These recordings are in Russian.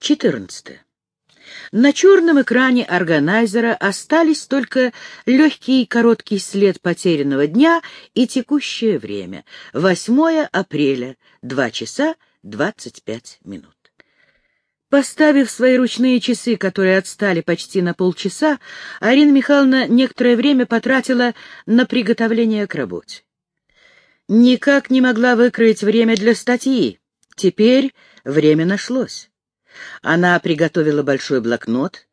14. На черном экране органайзера остались только легкий и короткий след потерянного дня и текущее время — 8 апреля, 2 часа 25 минут. Поставив свои ручные часы, которые отстали почти на полчаса, Арина Михайловна некоторое время потратила на приготовление к работе. Никак не могла выкроить время для статьи. Теперь время нашлось. Она приготовила большой блокнот,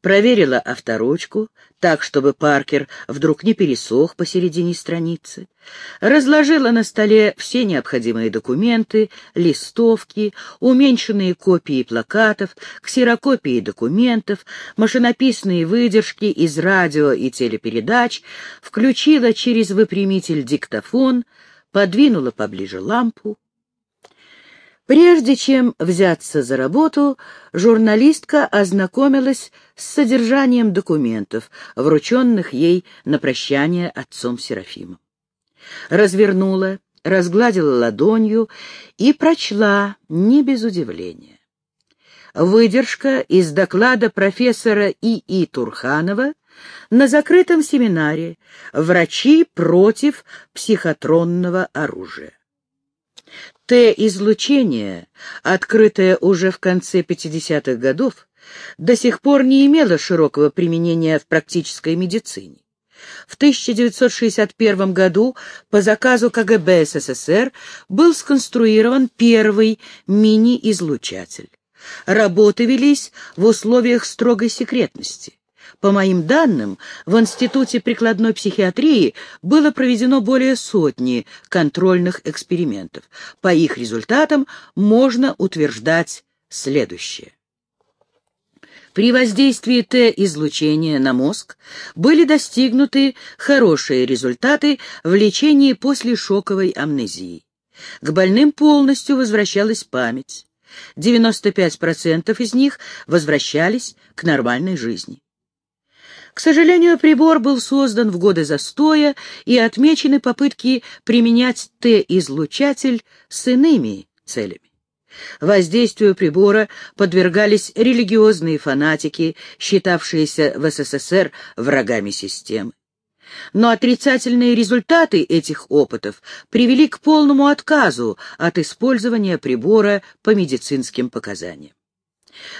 проверила авторучку, так, чтобы Паркер вдруг не пересох посередине страницы, разложила на столе все необходимые документы, листовки, уменьшенные копии плакатов, ксерокопии документов, машинописные выдержки из радио и телепередач, включила через выпрямитель диктофон, подвинула поближе лампу, Прежде чем взяться за работу, журналистка ознакомилась с содержанием документов, врученных ей на прощание отцом Серафимом. Развернула, разгладила ладонью и прочла не без удивления. Выдержка из доклада профессора И.И. Турханова на закрытом семинаре «Врачи против психотронного оружия». Т-излучение, открытое уже в конце 50-х годов, до сих пор не имело широкого применения в практической медицине. В 1961 году по заказу КГБ СССР был сконструирован первый мини-излучатель. Работы велись в условиях строгой секретности. По моим данным, в Институте прикладной психиатрии было проведено более сотни контрольных экспериментов. По их результатам можно утверждать следующее. При воздействии Т-излучения на мозг были достигнуты хорошие результаты в лечении после шоковой амнезии. К больным полностью возвращалась память. 95% из них возвращались к нормальной жизни. К сожалению, прибор был создан в годы застоя и отмечены попытки применять Т-излучатель с иными целями. Воздействию прибора подвергались религиозные фанатики, считавшиеся в СССР врагами системы. Но отрицательные результаты этих опытов привели к полному отказу от использования прибора по медицинским показаниям.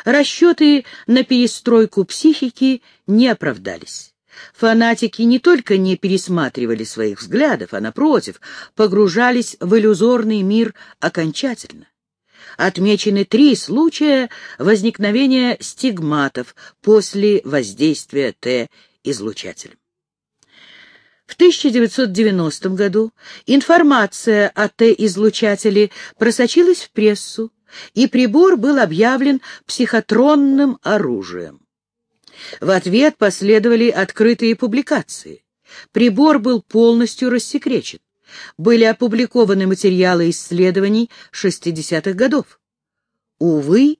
Расчеты на перестройку психики не оправдались. Фанатики не только не пересматривали своих взглядов, а, напротив, погружались в иллюзорный мир окончательно. Отмечены три случая возникновения стигматов после воздействия Т-излучателем. В 1990 году информация о Т-излучателе просочилась в прессу, и прибор был объявлен психотронным оружием. В ответ последовали открытые публикации. Прибор был полностью рассекречен. Были опубликованы материалы исследований 60-х годов. Увы,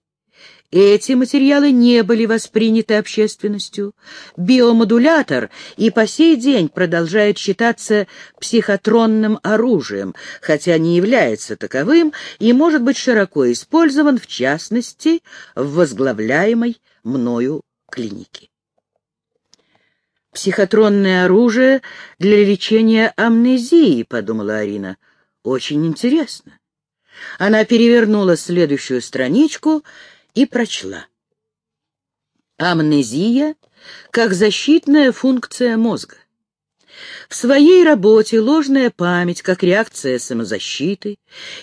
эти материалы не были восприняты общественностью. Биомодулятор и по сей день продолжает считаться психотронным оружием, хотя не является таковым и может быть широко использован, в частности, в возглавляемой мною клинике. «Психотронное оружие для лечения амнезии», — подумала Арина. «Очень интересно». Она перевернула следующую страничку — и прочла. Амнезия как защитная функция мозга. В своей работе «Ложная память как реакция самозащиты»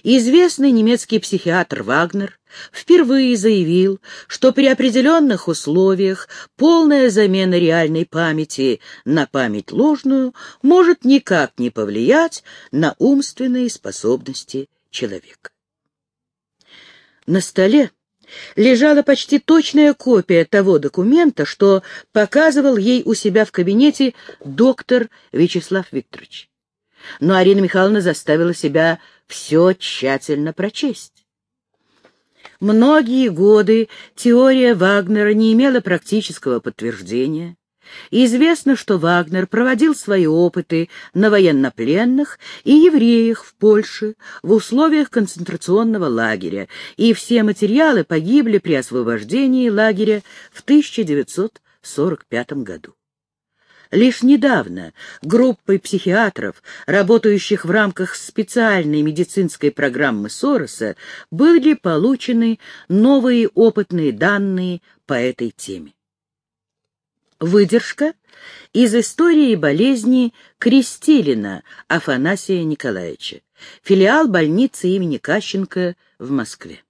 известный немецкий психиатр Вагнер впервые заявил, что при определенных условиях полная замена реальной памяти на память ложную может никак не повлиять на умственные способности человека. На столе лежала почти точная копия того документа, что показывал ей у себя в кабинете доктор Вячеслав Викторович. Но Арина Михайловна заставила себя все тщательно прочесть. Многие годы теория Вагнера не имела практического подтверждения. Известно, что Вагнер проводил свои опыты на военнопленных и евреях в Польше в условиях концентрационного лагеря, и все материалы погибли при освобождении лагеря в 1945 году. Лишь недавно группой психиатров, работающих в рамках специальной медицинской программы Сороса, были получены новые опытные данные по этой теме. Выдержка из истории болезни Крестилина Афанасия Николаевича, филиал больницы имени Кащенко в Москве.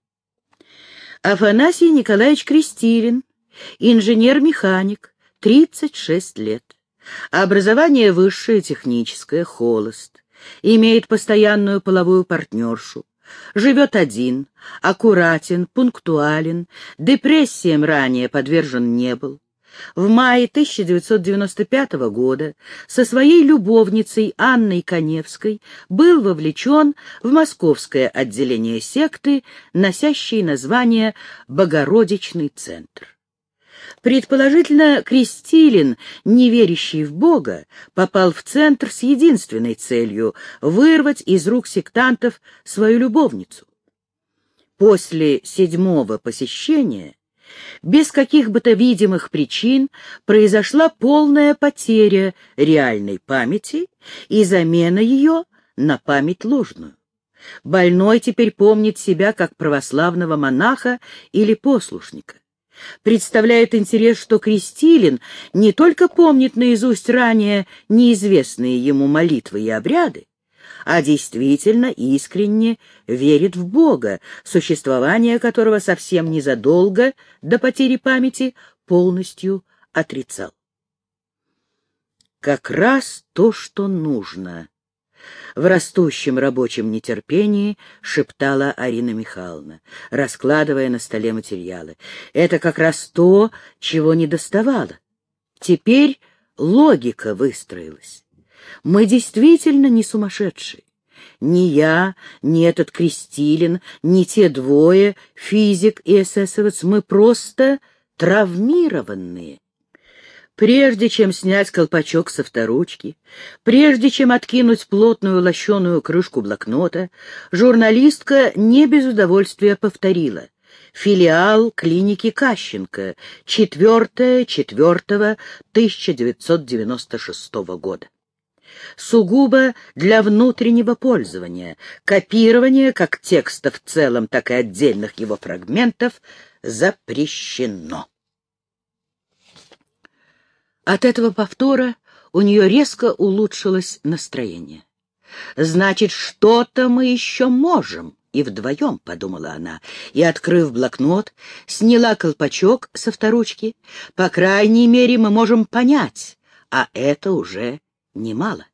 Афанасий Николаевич Крестилин, инженер-механик, 36 лет. Образование высшее, техническое, холост. Имеет постоянную половую партнершу. Живет один, аккуратен, пунктуален, депрессиям ранее подвержен не был. В мае 1995 года со своей любовницей Анной Коневской был вовлечен в московское отделение секты, носящее название «Богородичный центр». Предположительно, Крестилин, не верящий в Бога, попал в центр с единственной целью — вырвать из рук сектантов свою любовницу. После седьмого посещения без каких бы то видимых причин произошла полная потеря реальной памяти и замена ее на память ложную. Больной теперь помнит себя как православного монаха или послушника. Представляет интерес, что Крестилин не только помнит наизусть ранее неизвестные ему молитвы и обряды, а действительно искренне верит в Бога, существование которого совсем незадолго до потери памяти полностью отрицал. Как раз то, что нужно. В растущем рабочем нетерпении шептала Арина Михайловна, раскладывая на столе материалы. Это как раз то, чего не доставало. Теперь логика выстроилась. Мы действительно не сумасшедшие. Ни я, ни этот Крестилин, ни те двое, физик и эсэсовец, мы просто травмированные. Прежде чем снять колпачок со вторучки, прежде чем откинуть плотную лощеную крышку блокнота, журналистка не без удовольствия повторила — филиал клиники Кащенко, 4-4-1996 года сугубо для внутреннего пользования. Копирование как текста в целом, так и отдельных его фрагментов запрещено. От этого повтора у нее резко улучшилось настроение. «Значит, что-то мы еще можем» и вдвоем, — подумала она, и, открыв блокнот, сняла колпачок со вторучки. По крайней мере, мы можем понять, а это уже немало.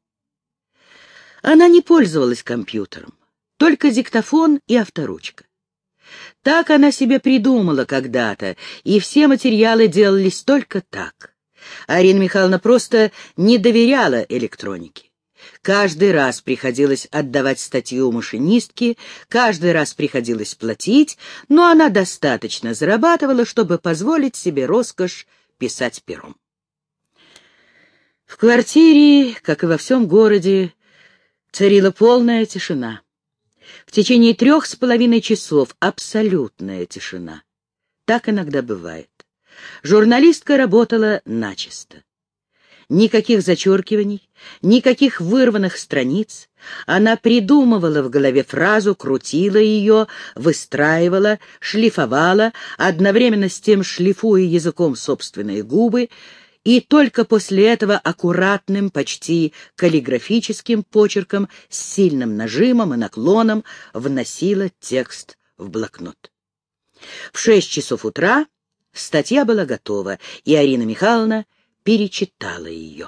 Она не пользовалась компьютером, только диктофон и авторучка. Так она себе придумала когда-то, и все материалы делались только так. Арина Михайловна просто не доверяла электронике. Каждый раз приходилось отдавать статью машинистке, каждый раз приходилось платить, но она достаточно зарабатывала, чтобы позволить себе роскошь писать пером. В квартире, как и во всем городе, царила полная тишина. В течение трех с половиной часов абсолютная тишина. Так иногда бывает. Журналистка работала начисто. Никаких зачеркиваний, никаких вырванных страниц. Она придумывала в голове фразу, крутила ее, выстраивала, шлифовала, одновременно с тем шлифуя языком собственные губы, и только после этого аккуратным, почти каллиграфическим почерком с сильным нажимом и наклоном вносила текст в блокнот. В шесть часов утра Статья была готова, и Арина Михайловна перечитала ее.